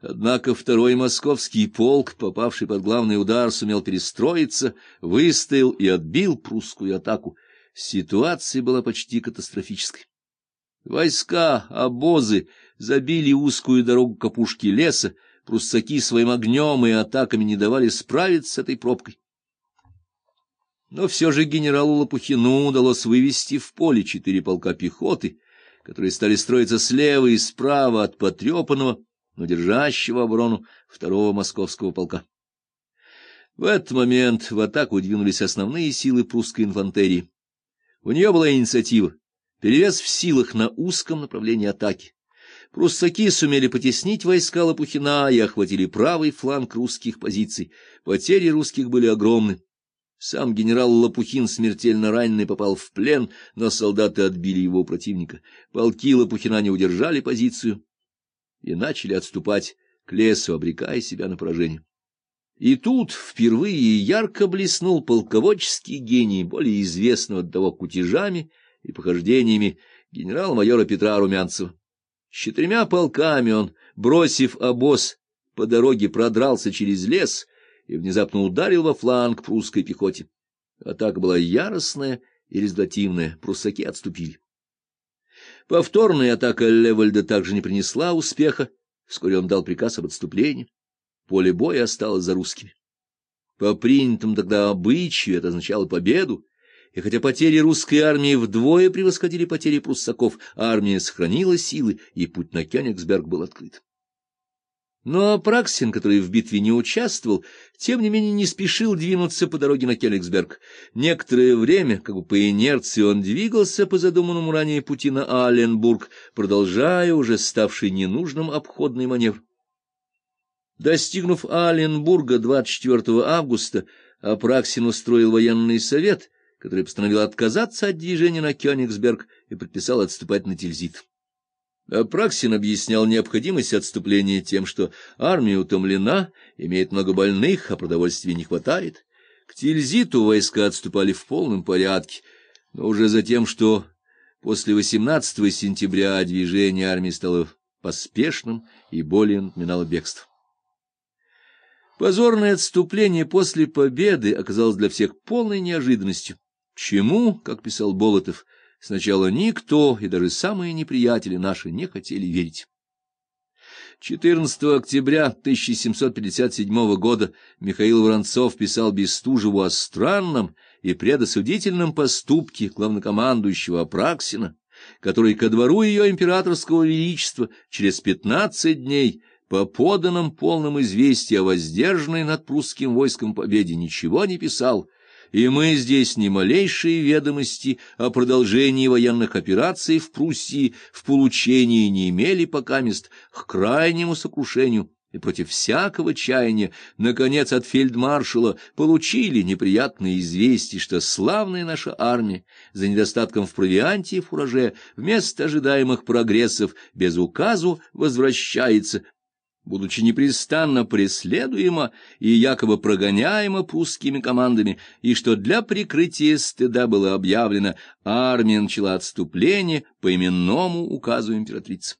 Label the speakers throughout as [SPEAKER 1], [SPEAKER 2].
[SPEAKER 1] Однако второй московский полк, попавший под главный удар, сумел перестроиться, выстоял и отбил прусскую атаку. Ситуация была почти катастрофической. Войска, обозы забили узкую дорогу к опушке леса, пруссаки своим огнем и атаками не давали справиться с этой пробкой. Но все же генералу Лопухину удалось вывести в поле четыре полка пехоты, которые стали строиться слева и справа от потрепанного, но держащего оборону второго московского полка. В этот момент в атаку двинулись основные силы прусской инфантерии. У нее была инициатива, перевес в силах на узком направлении атаки. Пруссаки сумели потеснить войска Лопухина и охватили правый фланг русских позиций. Потери русских были огромны. Сам генерал Лопухин, смертельно раненый, попал в плен, но солдаты отбили его противника. Полки Лопухина не удержали позицию и начали отступать к лесу, обрекая себя на поражение. И тут впервые ярко блеснул полководческий гений, более известного от того кутежами и похождениями генерала-майора Петра Румянцева. С четырьмя полками он, бросив обоз, по дороге продрался через лес и внезапно ударил во фланг прусской пехоте. Атака была яростная и результативная, пруссаки отступили. Повторная атака Левальда также не принесла успеха. Вскоре он дал приказ об отступлении. Поле боя осталось за русскими. По принятым тогда обычаю это означало победу, и хотя потери русской армии вдвое превосходили потери пруссаков, армия сохранила силы, и путь на Кёнигсберг был открыт. Но Апраксин, который в битве не участвовал, тем не менее не спешил двинуться по дороге на Кёнигсберг. Некоторое время, как бы по инерции, он двигался по задуманному ранее пути на Аленбург, продолжая уже ставший ненужным обходный маневр. Достигнув Аленбурга 24 августа, Апраксин устроил военный совет, который постановил отказаться от движения на Кёнигсберг и предписал отступать на Тильзит. Апраксин объяснял необходимость отступления тем, что армия утомлена, имеет много больных, а продовольствия не хватает. К Тильзиту войска отступали в полном порядке, но уже за тем, что после 18 сентября движение армии стало поспешным и более напоминало бегство. Позорное отступление после победы оказалось для всех полной неожиданностью. Чему, как писал Болотов, — Сначала никто, и даже самые неприятели наши, не хотели верить. 14 октября 1757 года Михаил Воронцов писал Бестужеву о странном и предосудительном поступке главнокомандующего Апраксина, который ко двору ее императорского величества через пятнадцать дней по поданным полным известия о воздержанной над прусским войском победе ничего не писал, и мы здесь ни малейшей ведомости о продолжении военных операций в Пруссии в получении не имели пока мест к крайнему сокрушению и против всякого чаяния, наконец, от фельдмаршала получили неприятные известия, что славная наша армия за недостатком в провианте и фураже вместо ожидаемых прогрессов без указу возвращается будучи непрестанно преследуема и якобы прогоняема прусскими командами, и что для прикрытия стыда было объявлено, армия начала отступление по именному указу императрицы.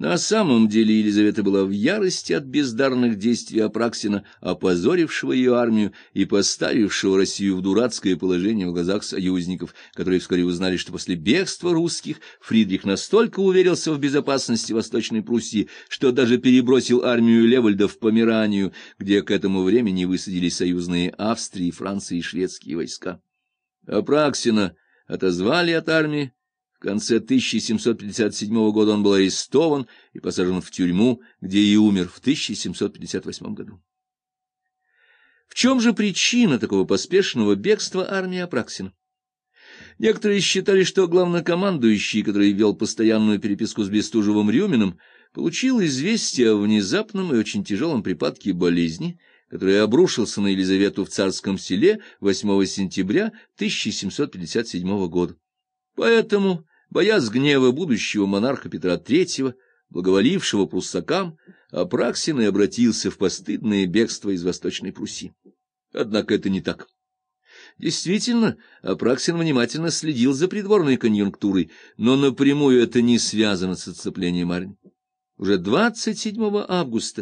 [SPEAKER 1] На самом деле Елизавета была в ярости от бездарных действий Апраксина, опозорившего ее армию и поставившего Россию в дурацкое положение в глазах союзников, которые вскоре узнали, что после бегства русских Фридрих настолько уверился в безопасности Восточной Пруссии, что даже перебросил армию Левальда в Померанию, где к этому времени высадились союзные Австрии, Франции и шведские войска. Апраксина отозвали от армии, в конце 1757 года он был арестован и посажен в тюрьму, где и умер в 1758 году. В чем же причина такого поспешного бегства армии Апраксина? Некоторые считали, что главнокомандующий, который вел постоянную переписку с Бестужевым Рюминым, получил известие о внезапном и очень тяжелом припадке болезни, который обрушился на Елизавету в Царском селе 8 сентября 1757 года. Поэтому Боясь гнева будущего монарха Петра III, благоволившего пруссакам, Апраксин и обратился в постыдное бегство из Восточной Пруссии. Однако это не так. Действительно, Апраксин внимательно следил за придворной конъюнктурой, но напрямую это не связано с отцеплением армии. Уже 27 августа